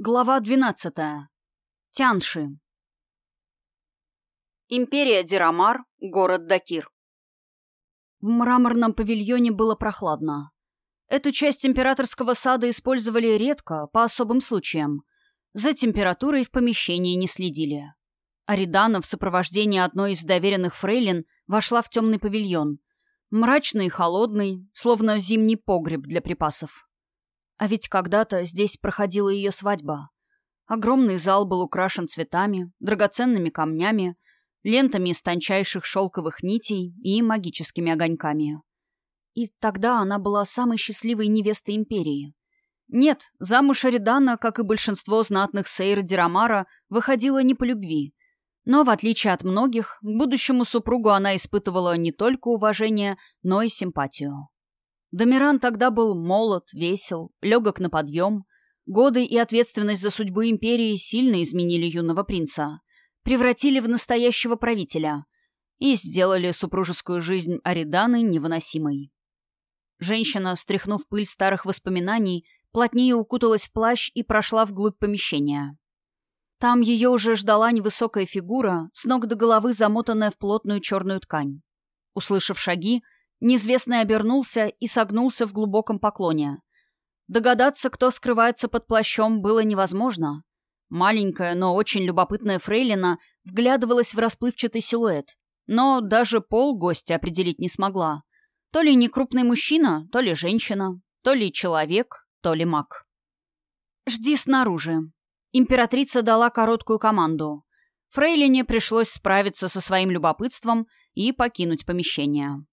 Глава 12. Тянши. Империя Дирамар, город Дакир. В мраморном павильоне было прохладно. Эту часть императорского сада использовали редко, по особым случаям. За температурой в помещении не следили. Аридана в сопровождении одной из доверенных фрейлин вошла в темный павильон. Мрачный и холодный, словно зимний погреб для припасов. А ведь когда-то здесь проходила ее свадьба. Огромный зал был украшен цветами, драгоценными камнями, лентами из тончайших шелковых нитей и магическими огоньками. И тогда она была самой счастливой невестой империи. Нет, замуж Аридана, как и большинство знатных сейр Дирамара, выходила не по любви. Но, в отличие от многих, к будущему супругу она испытывала не только уважение, но и симпатию. Домиран тогда был молод, весел, легок на подъем. Годы и ответственность за судьбу империи сильно изменили юного принца, превратили в настоящего правителя и сделали супружескую жизнь Ариданы невыносимой. Женщина, стряхнув пыль старых воспоминаний, плотнее укуталась в плащ и прошла вглубь помещения. Там ее уже ждала невысокая фигура, с ног до головы замотанная в плотную черную ткань. Услышав шаги, Неизвестный обернулся и согнулся в глубоком поклоне. Догадаться, кто скрывается под плащом, было невозможно. Маленькая, но очень любопытная фрейлина вглядывалась в расплывчатый силуэт. Но даже пол гостя определить не смогла. То ли не крупный мужчина, то ли женщина, то ли человек, то ли маг. «Жди снаружи». Императрица дала короткую команду. Фрейлине пришлось справиться со своим любопытством и покинуть помещение.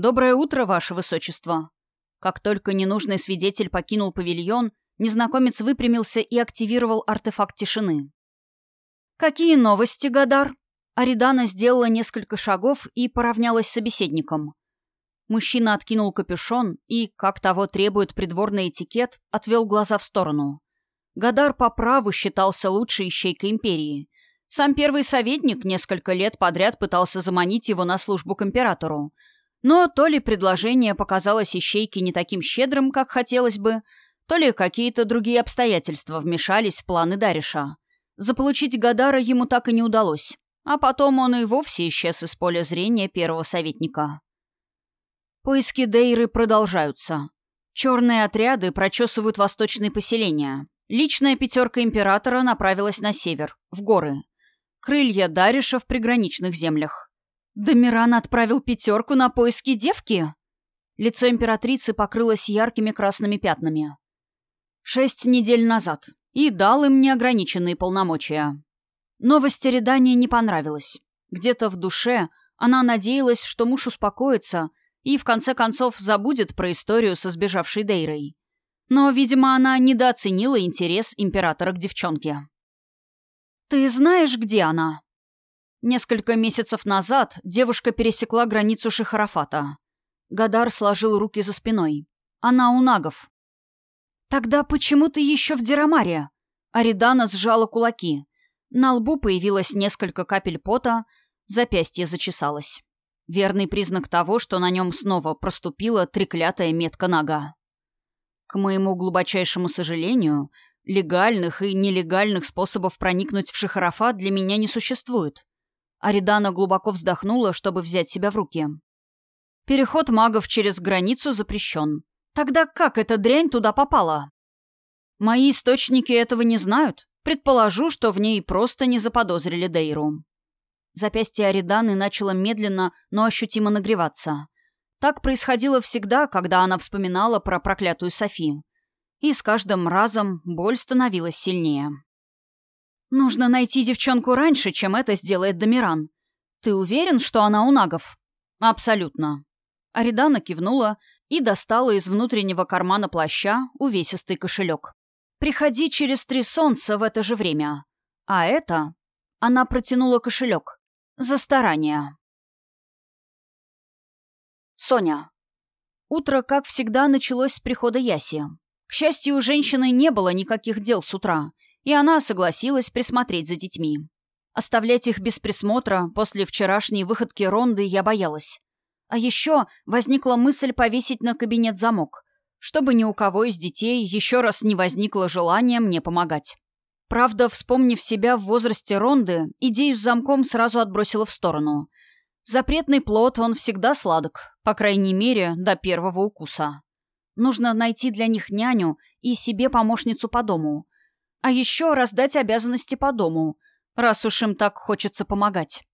«Доброе утро, ваше высочество!» Как только ненужный свидетель покинул павильон, незнакомец выпрямился и активировал артефакт тишины. «Какие новости, Гадар?» Аридана сделала несколько шагов и поравнялась с собеседником. Мужчина откинул капюшон и, как того требует придворный этикет, отвел глаза в сторону. Гадар по праву считался лучшей ищейкой империи. Сам первый советник несколько лет подряд пытался заманить его на службу к императору — но то ли предложение показалось ищейке не таким щедрым, как хотелось бы, то ли какие-то другие обстоятельства вмешались в планы Дариша. Заполучить Гадара ему так и не удалось, а потом он и вовсе исчез из поля зрения первого советника. Поиски Дейры продолжаются. Черные отряды прочесывают восточные поселения. Личная пятерка императора направилась на север, в горы. Крылья Дариша в приграничных землях. Домиран отправил пятерку на поиски девки? Лицо императрицы покрылось яркими красными пятнами. Шесть недель назад. И дал им неограниченные полномочия. Новость Редане не понравилась. Где-то в душе она надеялась, что муж успокоится и, в конце концов, забудет про историю со сбежавшей Дейрой. Но, видимо, она недооценила интерес императора к девчонке. «Ты знаешь, где она?» Несколько месяцев назад девушка пересекла границу Шихарафата. Гадар сложил руки за спиной. Она у нагов. «Тогда почему ты еще в Дирамаре?» Аридана сжала кулаки. На лбу появилось несколько капель пота, запястье зачесалось. Верный признак того, что на нем снова проступила треклятая метка нога. К моему глубочайшему сожалению, легальных и нелегальных способов проникнуть в Шихарафат для меня не существует. Аридана глубоко вздохнула, чтобы взять себя в руки. Переход магов через границу запрещен. Тогда как эта дрянь туда попала? Мои источники этого не знают. Предположу, что в ней просто не заподозрили Дейру. Запястье Ариданы начало медленно, но ощутимо нагреваться. Так происходило всегда, когда она вспоминала про проклятую Софи. И с каждым разом боль становилась сильнее. Нужно найти девчонку раньше, чем это сделает Домиран. Ты уверен, что она у нагов? Абсолютно. Аридана кивнула и достала из внутреннего кармана плаща увесистый кошелек. Приходи через три солнца в это же время. А это... Она протянула кошелек. За старание. Соня. Утро, как всегда, началось с прихода Яси. К счастью, у женщины не было никаких дел с утра — и она согласилась присмотреть за детьми. Оставлять их без присмотра после вчерашней выходки Ронды я боялась. А еще возникла мысль повесить на кабинет замок. чтобы ни у кого из детей еще раз не возникло желания мне помогать. Правда, вспомнив себя в возрасте Ронды, идею с замком сразу отбросила в сторону. Запретный плод, он всегда сладок, по крайней мере, до первого укуса. Нужно найти для них няню и себе помощницу по дому. А еще раздать обязанности по дому, раз уж им так хочется помогать.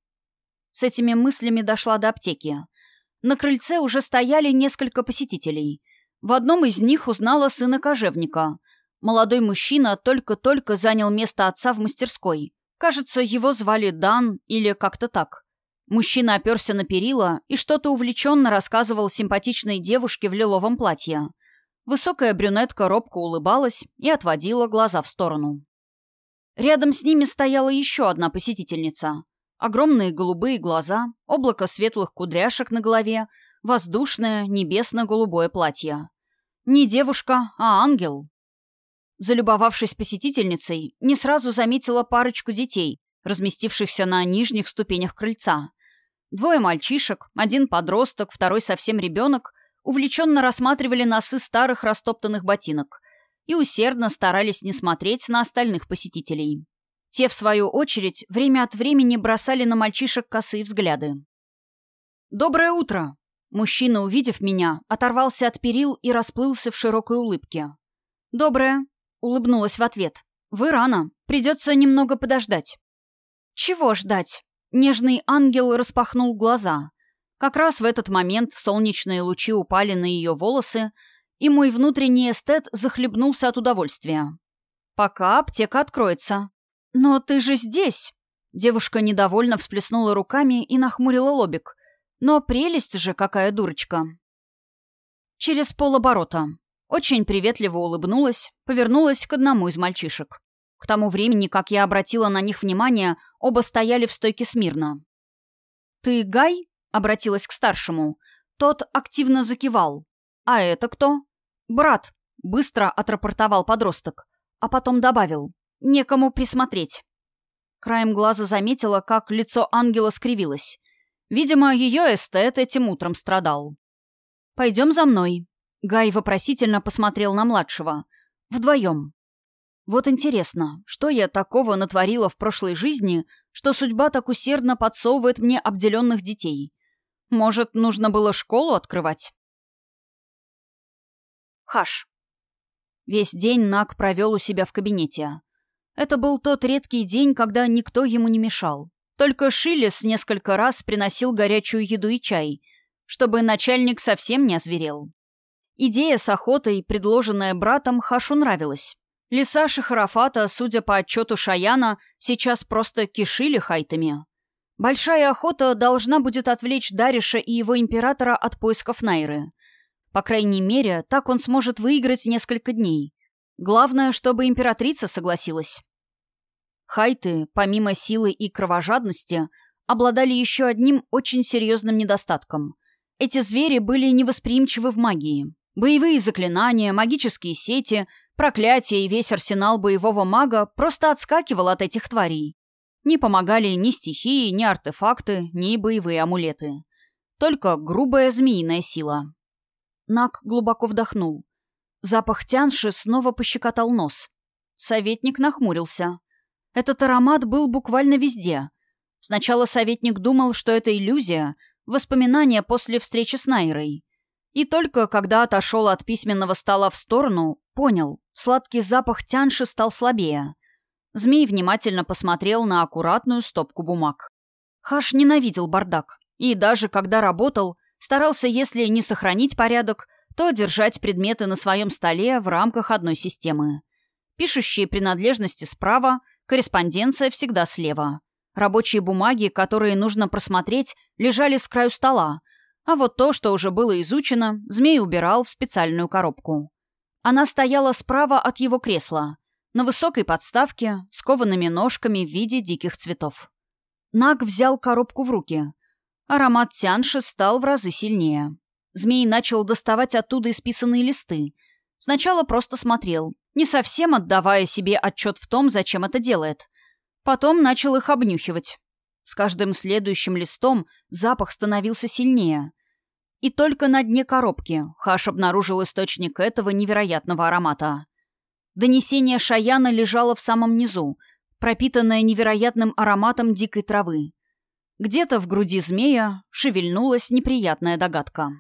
С этими мыслями дошла до аптеки. На крыльце уже стояли несколько посетителей. В одном из них узнала сына кожевника. Молодой мужчина только-только занял место отца в мастерской. Кажется, его звали Дан или как-то так. Мужчина оперся на перила и что-то увлеченно рассказывал симпатичной девушке в лиловом платье. Высокая брюнетка робко улыбалась и отводила глаза в сторону. Рядом с ними стояла еще одна посетительница. Огромные голубые глаза, облако светлых кудряшек на голове, воздушное небесно-голубое платье. Не девушка, а ангел. Залюбовавшись посетительницей, не сразу заметила парочку детей, разместившихся на нижних ступенях крыльца. Двое мальчишек, один подросток, второй совсем ребенок, увлеченно рассматривали носы старых растоптанных ботинок и усердно старались не смотреть на остальных посетителей. Те, в свою очередь, время от времени бросали на мальчишек косые взгляды. «Доброе утро!» Мужчина, увидев меня, оторвался от перил и расплылся в широкой улыбке. «Доброе!» — улыбнулась в ответ. «Вы рано. Придется немного подождать». «Чего ждать?» Нежный ангел распахнул глаза. Как раз в этот момент солнечные лучи упали на ее волосы, и мой внутренний эстет захлебнулся от удовольствия. «Пока аптека откроется», «Но ты же здесь!» Девушка недовольно всплеснула руками и нахмурила лобик. «Но прелесть же какая дурочка!» Через полоборота. Очень приветливо улыбнулась, повернулась к одному из мальчишек. К тому времени, как я обратила на них внимание, оба стояли в стойке смирно. «Ты Гай?» — обратилась к старшему. Тот активно закивал. «А это кто?» «Брат», — быстро отрапортовал подросток, а потом добавил. Некому присмотреть. Краем глаза заметила, как лицо ангела скривилось. Видимо, ее эстет этим утром страдал. «Пойдем за мной». Гай вопросительно посмотрел на младшего. «Вдвоем». Вот интересно, что я такого натворила в прошлой жизни, что судьба так усердно подсовывает мне обделенных детей? Может, нужно было школу открывать? Хаш. Весь день Нак провел у себя в кабинете. Это был тот редкий день, когда никто ему не мешал. Только Шилес несколько раз приносил горячую еду и чай, чтобы начальник совсем не озверел. Идея с охотой, предложенная братом, Хашу нравилась. Леса Шахарафата, судя по отчету Шаяна, сейчас просто кишили хайтами. Большая охота должна будет отвлечь Дариша и его императора от поисков Найры. По крайней мере, так он сможет выиграть несколько дней. Главное, чтобы императрица согласилась. Хайты, помимо силы и кровожадности, обладали еще одним очень серьезным недостатком. Эти звери были невосприимчивы в магии. Боевые заклинания, магические сети, проклятия и весь арсенал боевого мага просто отскакивал от этих тварей. Не помогали ни стихии, ни артефакты, ни боевые амулеты. Только грубая змеиная сила. Наг глубоко вдохнул. Запах тянши снова пощекотал нос. Советник нахмурился. Этот аромат был буквально везде. Сначала советник думал, что это иллюзия, воспоминания после встречи с Найрой. И только когда отошел от письменного стола в сторону, понял, сладкий запах тянши стал слабее. Змей внимательно посмотрел на аккуратную стопку бумаг. Хаш ненавидел бардак. И даже когда работал, старался, если не сохранить порядок, то держать предметы на своем столе в рамках одной системы. Пишущие принадлежности справа, корреспонденция всегда слева. Рабочие бумаги, которые нужно просмотреть, лежали с краю стола, а вот то, что уже было изучено, змей убирал в специальную коробку. Она стояла справа от его кресла, на высокой подставке, с коваными ножками в виде диких цветов. Наг взял коробку в руки. Аромат тянши стал в разы сильнее. Змей начал доставать оттуда исписанные листы. Сначала просто смотрел, не совсем отдавая себе отчет в том, зачем это делает. Потом начал их обнюхивать. С каждым следующим листом запах становился сильнее. И только на дне коробки Хаш обнаружил источник этого невероятного аромата. Донесение Шаяна лежало в самом низу, пропитанное невероятным ароматом дикой травы. Где-то в груди змея шевельнулась неприятная догадка.